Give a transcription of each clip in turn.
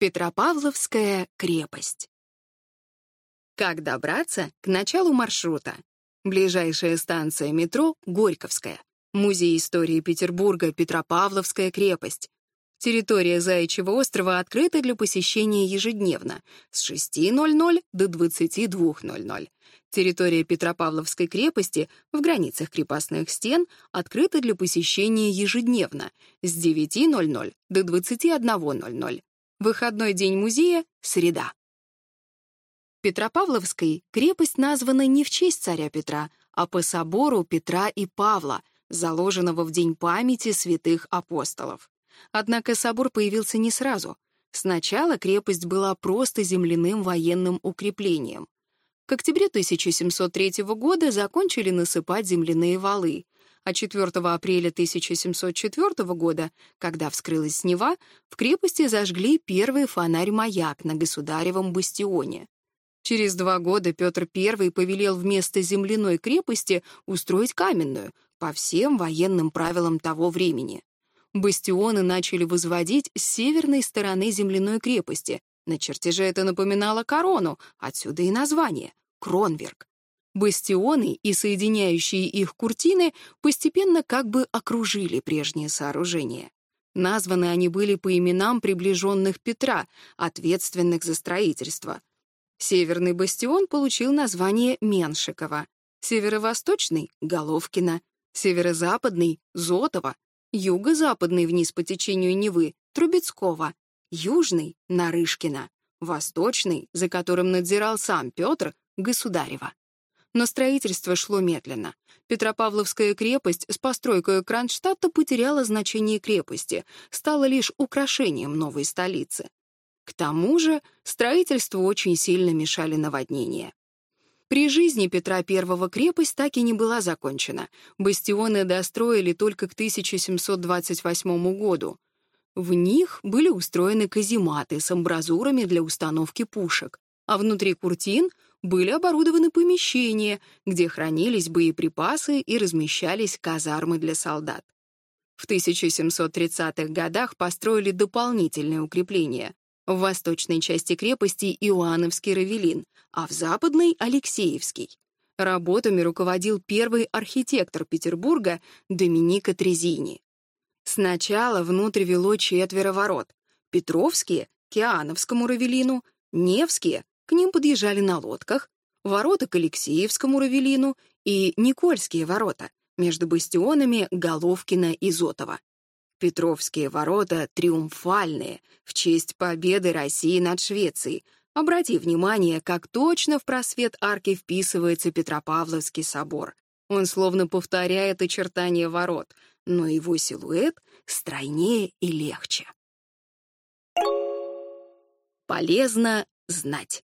Петропавловская крепость. Как добраться к началу маршрута? Ближайшая станция метро — Горьковская. Музей истории Петербурга — Петропавловская крепость. Территория Заячьего острова открыта для посещения ежедневно с 6.00 до 22.00. Территория Петропавловской крепости в границах крепостных стен открыта для посещения ежедневно с 9.00 до 21.00. Выходной день музея — среда. Петропавловской крепость названа не в честь царя Петра, а по собору Петра и Павла, заложенного в День памяти святых апостолов. Однако собор появился не сразу. Сначала крепость была просто земляным военным укреплением. К октябре 1703 года закончили насыпать земляные валы, а 4 апреля 1704 года, когда вскрылась Нева, в крепости зажгли первый фонарь-маяк на государевом бастионе. Через два года Петр I повелел вместо земляной крепости устроить каменную по всем военным правилам того времени. Бастионы начали возводить с северной стороны земляной крепости. На чертеже это напоминало корону, отсюда и название — Кронверк. Бастионы и соединяющие их куртины постепенно как бы окружили прежнее сооружение. Названы они были по именам приближенных Петра, ответственных за строительство. Северный бастион получил название Меншикова, северо-восточный — Головкина, северо-западный — Зотова, юго-западный вниз по течению Невы — Трубецкого, южный — Нарышкина, восточный, за которым надзирал сам Петр, Государева. Но строительство шло медленно. Петропавловская крепость с постройкой Кронштадта потеряла значение крепости, стала лишь украшением новой столицы. К тому же строительству очень сильно мешали наводнения. При жизни Петра I крепость так и не была закончена. Бастионы достроили только к 1728 году. В них были устроены казематы с амбразурами для установки пушек, а внутри куртин — были оборудованы помещения, где хранились боеприпасы и размещались казармы для солдат. В 1730-х годах построили дополнительное укрепление В восточной части крепости Иоанновский Равелин, а в западной — Алексеевский. Работами руководил первый архитектор Петербурга Доминика Трезини. Сначала внутрь вело четверо ворот — Петровские — Киановскому Равелину, Невские к ним подъезжали на лодках, ворота к Алексеевскому Равелину и Никольские ворота между бастионами Головкина и Зотова. Петровские ворота триумфальные в честь победы России над Швецией. Обрати внимание, как точно в просвет арки вписывается Петропавловский собор. Он словно повторяет очертания ворот, но его силуэт стройнее и легче. Полезно знать.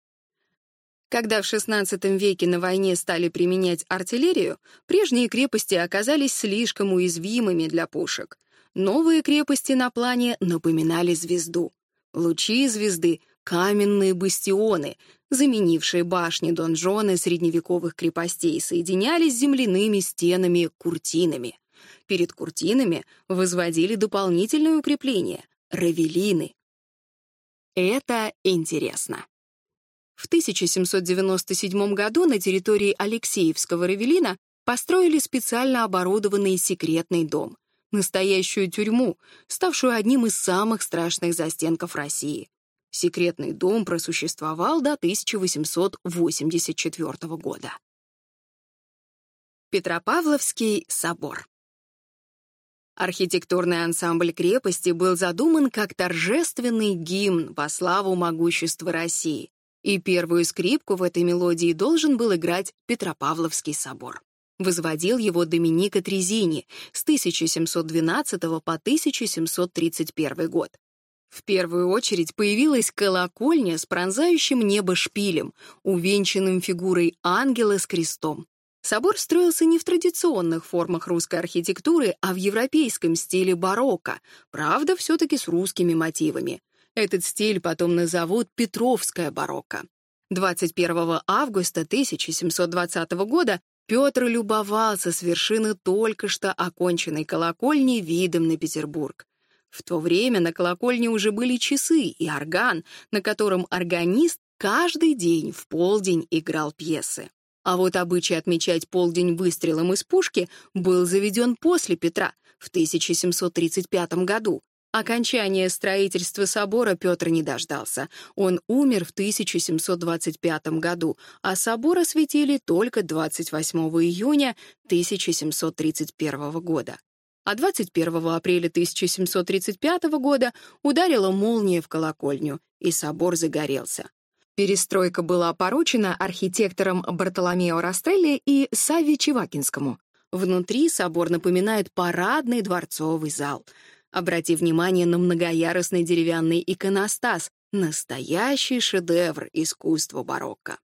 Когда в XVI веке на войне стали применять артиллерию, прежние крепости оказались слишком уязвимыми для пушек. Новые крепости на плане напоминали звезду. Лучи звезды — каменные бастионы, заменившие башни донжоны средневековых крепостей, соединялись с земляными стенами куртинами. Перед куртинами возводили дополнительные укрепления — равелины. Это интересно. В 1797 году на территории Алексеевского Равелина построили специально оборудованный секретный дом, настоящую тюрьму, ставшую одним из самых страшных застенков России. Секретный дом просуществовал до 1884 года. Петропавловский собор Архитектурный ансамбль крепости был задуман как торжественный гимн во славу могущества России, и первую скрипку в этой мелодии должен был играть Петропавловский собор. Возводил его Доминика Трезини с 1712 по 1731 год. В первую очередь появилась колокольня с пронзающим небо шпилем, увенчанным фигурой ангела с крестом. Собор строился не в традиционных формах русской архитектуры, а в европейском стиле барокко, правда, все-таки с русскими мотивами. Этот стиль потом назовут Петровская барокко. 21 августа 1720 года Петр любовался с вершины только что оконченной колокольни видом на Петербург. В то время на колокольне уже были часы и орган, на котором органист каждый день в полдень играл пьесы. А вот обычай отмечать полдень выстрелом из пушки был заведен после Петра в 1735 году. Окончание строительства собора Петр не дождался. Он умер в 1725 году, а собор осветили только 28 июня 1731 года. А 21 апреля 1735 года ударила молния в колокольню, и собор загорелся. Перестройка была поручена архитекторам Бартоломео Растелли и Савве Чевакинскому. Внутри собор напоминает парадный дворцовый зал — Обрати внимание на многоярусный деревянный иконостас, настоящий шедевр искусства барокко.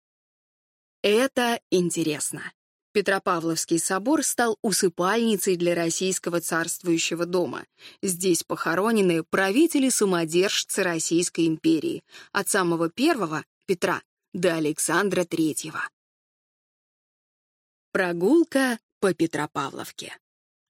Это интересно. Петропавловский собор стал усыпальницей для российского царствующего дома. Здесь похоронены правители-самодержцы Российской империи от самого первого, Петра, до Александра Третьего. Прогулка по Петропавловке.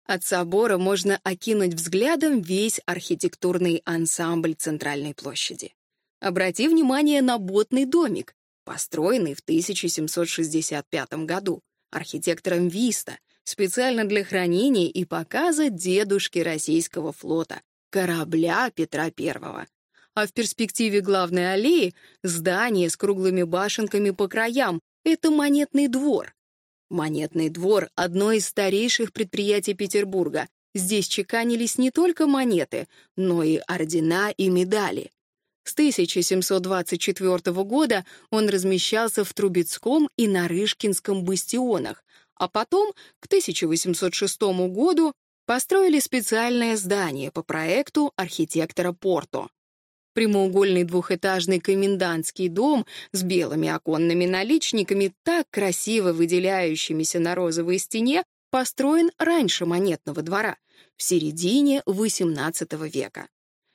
От собора можно окинуть взглядом весь архитектурный ансамбль Центральной площади. Обрати внимание на ботный домик, построенный в 1765 году архитектором Виста, специально для хранения и показа дедушки российского флота, корабля Петра I. А в перспективе главной аллеи — здание с круглыми башенками по краям. Это монетный двор, Монетный двор — одно из старейших предприятий Петербурга. Здесь чеканились не только монеты, но и ордена и медали. С 1724 года он размещался в Трубецком и Нарышкинском бастионах, а потом, к 1806 году, построили специальное здание по проекту архитектора Порто. Прямоугольный двухэтажный комендантский дом с белыми оконными наличниками, так красиво выделяющимися на розовой стене, построен раньше монетного двора, в середине XVIII века.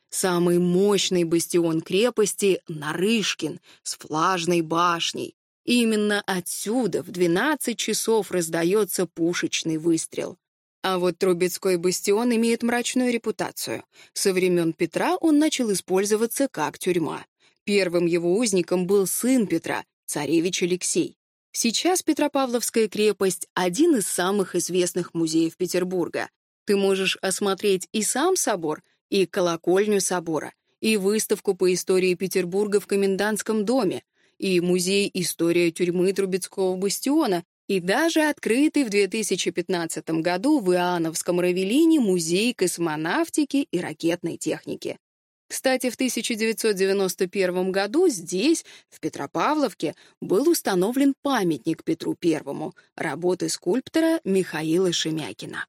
Самый мощный бастион крепости — Нарышкин с флажной башней. Именно отсюда в 12 часов раздается пушечный выстрел. А вот Трубецкой бастион имеет мрачную репутацию. Со времен Петра он начал использоваться как тюрьма. Первым его узником был сын Петра, царевич Алексей. Сейчас Петропавловская крепость — один из самых известных музеев Петербурга. Ты можешь осмотреть и сам собор, и колокольню собора, и выставку по истории Петербурга в Комендантском доме, и музей «История тюрьмы Трубецкого бастиона», и даже открытый в 2015 году в Иоанновском Равелине музей космонавтики и ракетной техники. Кстати, в 1991 году здесь, в Петропавловке, был установлен памятник Петру I, работы скульптора Михаила Шемякина.